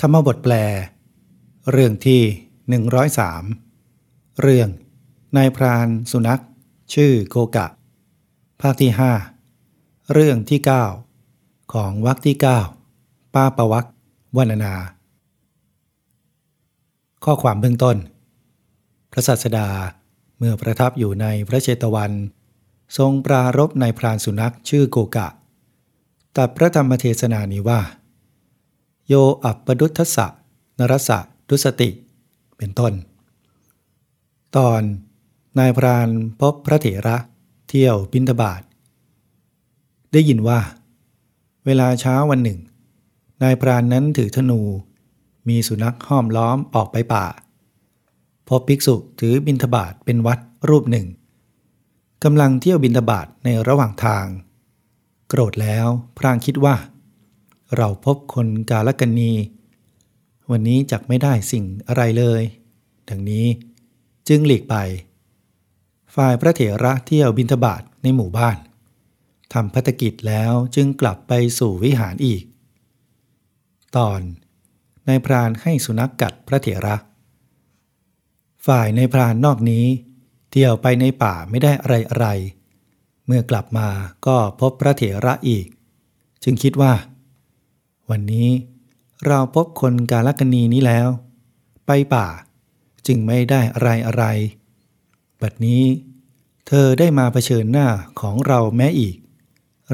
ธรรมบทแปล เรื่องที่ 103 เรื่อง นายพรานสุนัข ชื่อโกกะ ภาคที่ 5 เรื่องที่ 9 ของวรรคที่ 9 ป้าประวักวรรณนา ข้อความเบื้องต้น พระสัสดาเมื่อประทับอยู่ในพระเชตวัน ทรงปรารบนายพรานสุนัขชื่อโกกะ ตัดพระธรรมเทศนานี้ว่า โยอัปปดุทัสสะนรสะดุสติ เป็นต้น ตอนนายพรานพบพระเถระเที่ยวบินทบาท ได้ยินว่า เวลาเช้าวันหนึ่ง นายพรานนั้นถือธนู มีสุนัขห้อมล้อมออกไปป่า พบภิกษุถือบินทบาทเป็นวัดรูปหนึ่งกำลังเที่ยวบินทบาทในระหว่างทาง โกรธแล้วพรางคิดว่า เราพบคนกาลกันนี วันนี้จักไม่ได้สิ่งอะไรเลย ดังนี้จึงหลีกไป ฝ่ายพระเถระเที่ยวบินทบาทในหมู่บ้านทำพัฒกิจแล้วจึงกลับไปสู่วิหารอีก ตอนนายพรานให้สุนัขกกัดพระเถระ ฝ่ายในพรานนอกนี้ เที่ยวไปในป่าไม่ได้อะไรอะไร เมื่อกลับมาก็พบพระเถระอีก จึงคิดว่า วันนี้เราพบคนกาลกณีนี้แล้ว ไปป่าจึงไม่ได้อะไรอะไร บัดนี้ เธอได้มาเผชิญหน้าของเราแม้อีก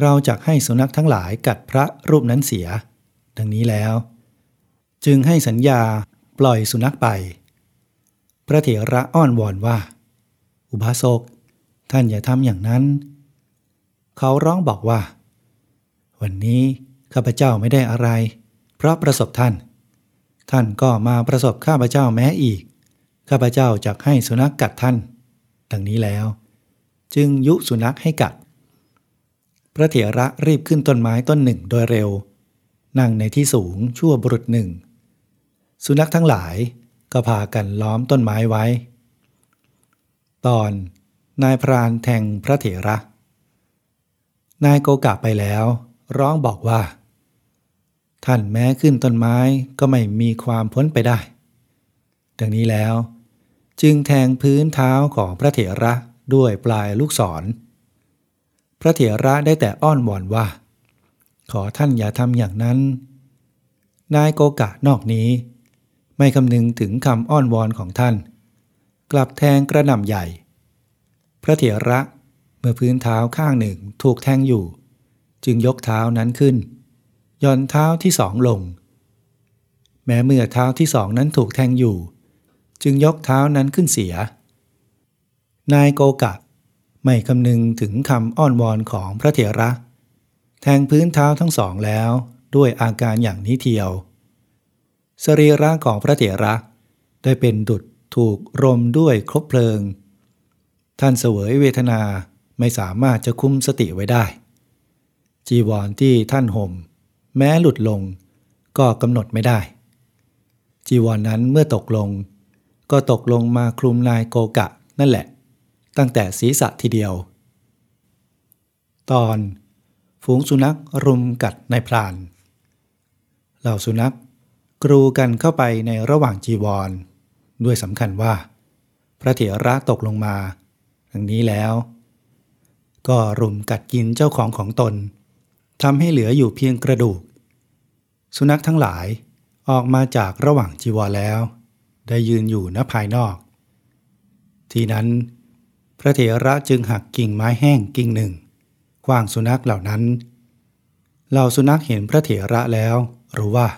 เราจะให้สุนัขทั้งหลายกัดพระรูปนั้นเสีย ดังนี้แล้ว จึงให้สัญญาปล่อยสุนัขไป พระเถระอ้อนวอนว่า อุบาสกท่านอย่าทำอย่างนั้น เขาร้องบอกว่า วันนี้ ข้าพเจ้าไม่ได้อะไร เพราะประสบท่าน ท่านก็มาประสบข้าพเจ้าแม้อีก ข้าพเจ้าจะให้สุนัขกกัดท่าน ดังนี้แล้ว จึงยุสุนัขให้กัด พระเถระรีบขึ้นต้นไม้ต้นหนึ่งโดยเร็ว นั่งในที่สูงชั่วบุรุษหนึ่ง สุนัขทั้งหลายก็พากันล้อมต้นไม้ไว้ ตอนนายพรานแทงพระเถระ นายโกกะไปแล้ว ร้องบอกว่า ท่านแม้ขึ้นต้นไม้ก็ไม่มีความพ้นไปได้ ดังนี้แล้ว จึงแทงพื้นเท้าของพระเถระด้วยปลายลูกศร พระเถระได้แต่อ้อนวอนว่า ขอท่านอย่าทำอย่างนั้น นายโกกะนอกนี้ ไม่คำนึงถึงคำอ้อนวอนของท่าน กลับแทงกระหน่ำใหญ่ พระเถระเมื่อพื้นเท้าข้างหนึ่งถูกแทงอยู่ จึงยกเท้านั้นขึ้น ย่อนเท้าที่สองลง แม้เมื่อเท้าที่สองนั้นถูกแทงอยู่ จึงยกเท้านั้นขึ้นเสีย นายโกกะ ไม่คำนึงถึงคำอ้อนวอนของพระเถระ แทงพื้นเท้าทั้งสองแล้วด้วยอาการอย่างนี้เทียว สรีระของพระเถระได้เป็นดุดถูกรมด้วยครบเพลิง ท่านเสวยเวทนาไม่สามารถจะคุมสติไว้ได้ จีวรที่ท่านห่ม แม้หลุดลงก็กำหนดไม่ได้ จีวรนนั้นเมื่อตกลง ก็ตกลงมาคลุมนายโกกะนั่นแหละ ตั้งแต่ศีรษะทีเดียว ตอน ฝูงสุนัขรุมกัดนายพราน เหล่าสุนัขกรูกันเข้าไปในระหว่างจีวร ด้วยสำคัญว่า พระเถระตกลงมาดังนี้แล้ว ก็รุมกัดกินเจ้าของของตน ทำให้เหลืออยู่เพียงกระดูก สุนัขทั้งหลายออกมาจากระหว่างจีวรแล้ว ได้ยืนอยู่ณภายนอก ทีนั้น พระเถระจึงหักกิ่งไม้แห้งกิ่งหนึ่งกว้างสุนัขเหล่านั้นเหล่าสุนัขเห็นพระเถระแล้วรู้ว่า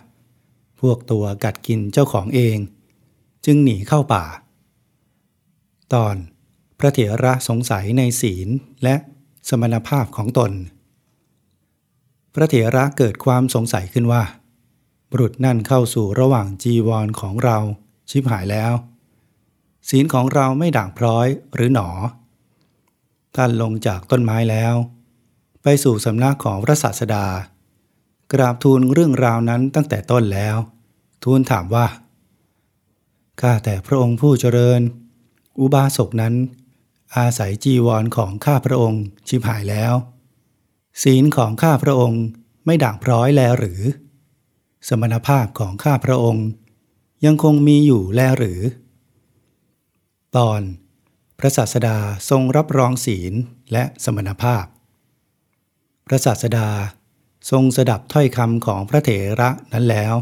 พวกตัวกัดกินเจ้าของเอง จึงหนีเข้าป่า ตอนพระเถระสงสัยในศีลและสมณภาพของตน พระเถระเกิดความสงสัยขึ้นว่า บุรุษนั่นเข้าสู่ระหว่างจีวรของเราชิบหายแล้ว ศีลของเราไม่ด่างพร้อยหรือหนอ ท่านลงจากต้นไม้แล้ว ไปสู่สำนักของพระศาสดา กราบทูลเรื่องราวนั้นตั้งแต่ต้นแล้ว ทูลถามว่า ข้าแต่พระองค์ผู้เจริญ อุบาสกนั้น อาศัยจีวรของข้าพระองค์ชิบหายแล้ว ศีลของข้าพระองค์ไม่ด่างพร้อยแลหรือ สมณภาพของข้าพระองค์ ยังคงมีอยู่แลหรือ ตอน พระศาสดาทรงรับรองศีลและสมณภาพ พระศาสดาทรงสดับถ้อยคำของพระเถระนั้นแล้ว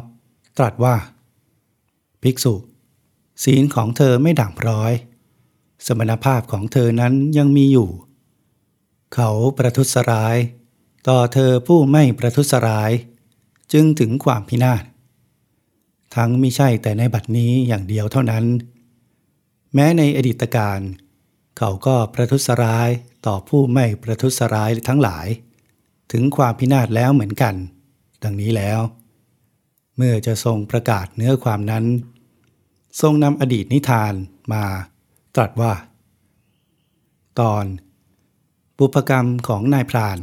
ตรัสว่า ภิกษุ ศีลของเธอไม่ด่างพร้อย สมณภาพของเธอนั้นยังมีอยู่ เขาประทุษร้าย ต่อเธอผู้ไม่ประทุษร้าย จึงถึงความพินาศ ทั้งไม่ใช่แต่ในบัดนี้อย่างเดียวเท่านั้น แม้ในอดีตการ เขาก็ประทุษร้ายต่อผู้ไม่ประทุษร้ายทั้งหลาย ถึงความพินาศแล้วเหมือนกัน ดังนี้แล้ว เมื่อจะทรงประกาศเนื้อความนั้น ทรงนำอดีตนิทานมาตรัสว่า ตอนบุพกรรมของนายพราน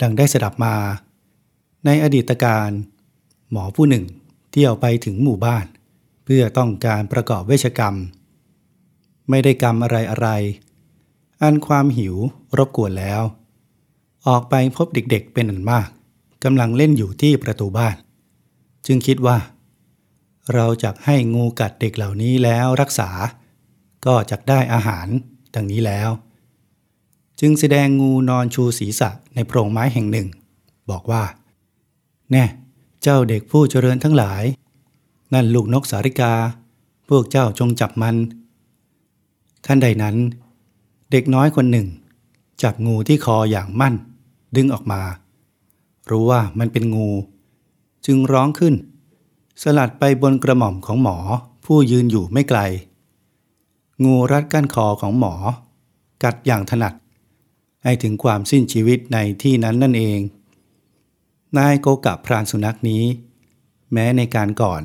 ดังได้สดับมา ในอดีตการ หมอผู้หนึ่งเที่ยวไปถึงหมู่บ้าน เพื่อต้องการประกอบเวชกรรม ไม่ได้กรรมอะไรอะไร อันความหิวรบกวนแล้ว ออกไปพบเด็กๆเป็นอันมากกำลังเล่นอยู่ที่ประตูบ้าน จึงคิดว่า เราจะให้งูกัดเด็กเหล่านี้แล้วรักษา ก็จะได้อาหารดังนี้แล้ว จึงแสดงงูนอนชูศีรษะในโพรงไม้แห่งหนึ่ง บอกว่า แน่เจ้าเด็กผู้เจริญทั้งหลาย นั่นลูกนกสาริกา พวกเจ้าจงจับมันท่านใดนั้น เด็กน้อยคนหนึ่ง จับงูที่คออย่างมั่น ดึงออกมา รู้ว่ามันเป็นงู จึงร้องขึ้น สลัดไปบนกระหม่อมของหมอผู้ยืนอยู่ไม่ไกล งูรัดก้านคอของหมอ กัดอย่างถนัด ให้ถึงความสิ้นชีวิตในที่นั้นนั่นเอง นายโกกับพรานสุนัขนี้ แม้ในการก่อน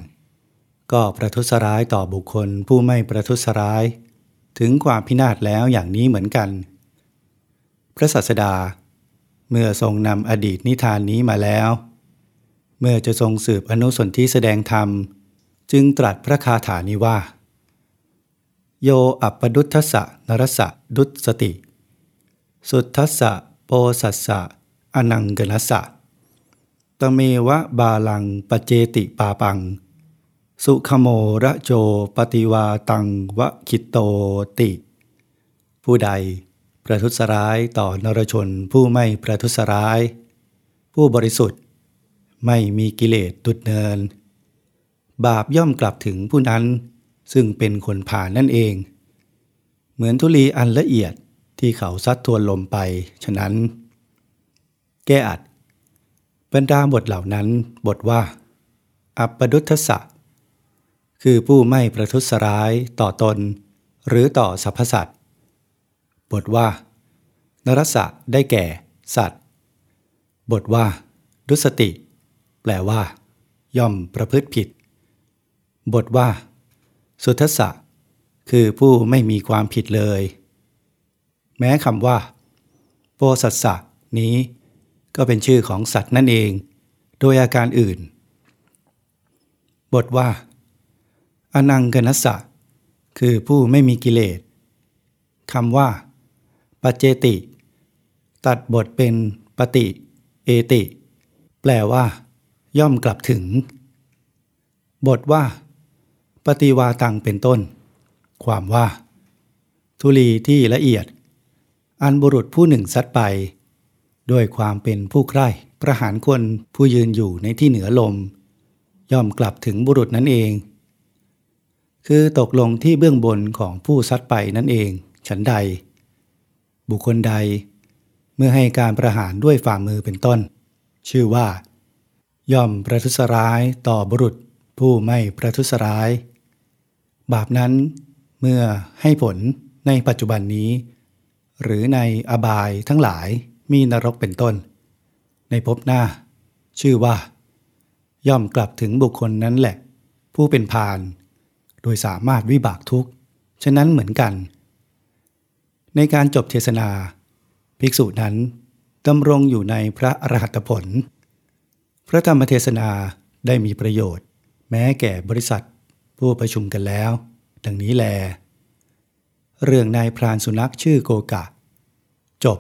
ก็ประทุษร้ายต่อบุคคลผู้ไม่ประทุษร้าย ถึงความพินาศแล้วอย่างนี้เหมือนกัน พระศาสดา เมื่อทรงนำอดีตนิทานนี้มาแล้ว เมื่อจะทรงสืบอนุสนธิแสดงธรรม จึงตรัสพระคาถานี้ว่า โยอัปปดุทัสสะนรสะดุสติ สุทัสสะโปสัสสะอนังกนัสสะตเมวะบาลังปเจติปาปัง สุขโมระโจปฏิวาตังวะคิตโตติ ผู้ใดประทุษร้ายต่อนรชนผู้ไม่ประทุษร้าย ผู้บริสุทธิ์ ไม่มีกิเลสตุดเนิน บาปย่อมกลับถึงผู้นั้นซึ่งเป็นคนผ่านนั่นเอง เหมือนทุลีอันละเอียด ที่เขาซัดทวนลมไป ฉะนั้น แก้อัดบรรดาบทเหล่านั้นบทว่า อัปปดุทสะคือผู้ไม่ประทุษร้ายต่อตน หรือต่อสรรพสัตว์บทว่านรสะได้แก่ สัตว์ บทว่า ดุสติ แปลว่า ย่อมประพฤติผิด บทว่า สุทสะคือผู้ไม่มีความผิดเลย แม้คำว่าโปสัสสะนี้ก็เป็นชื่อของสัตว์นั่นเอง โดยอาการอื่น บทว่า อนังกนัสสะ คือผู้ไม่มีกิเลสคำว่าปัจเจติ ตัดบทเป็นปฏิ เอติ แปลว่า ย่อมกลับถึง บทว่า ปฏิวาตังเป็นต้น ความว่า ทุลีที่ละเอียด อันบุรุษผู้หนึ่งซัดไป ด้วยความเป็นผู้ใคร่ประหารคนผู้ยืนอยู่ในที่เหนือลม ย่อมกลับถึงบุรุษนั้นเอง คือตกลงที่เบื้องบนของผู้ซัดไปนั่นเอง ฉันใด บุคคลใด เมื่อให้การประหารด้วยฝ่ามือเป็นต้น ชื่อว่า ย่อมประทุษร้ายต่อบุรุษผู้ไม่ประทุษร้าย บาปนั้นเมื่อให้ผลในปัจจุบันนี้ หรือในอบายทั้งหลายมีนรกเป็นต้น ในภพหน้า ชื่อว่า ย่อมกลับถึงบุคคลนั้นแหละ ผู้เป็นพาน โดยสามารถวิบากทุกข์ ฉะนั้นเหมือนกัน ในการจบเทศนา ภิกษุนั้นดำรงอยู่ในพระอรหัตผล พระธรรมเทศนาได้มีประโยชน์ แม้แก่บริษัทผู้ประชุมกันแล้ว ดังนี้แล เรื่องนายพรานสุนัขชื่อโกกะ จบ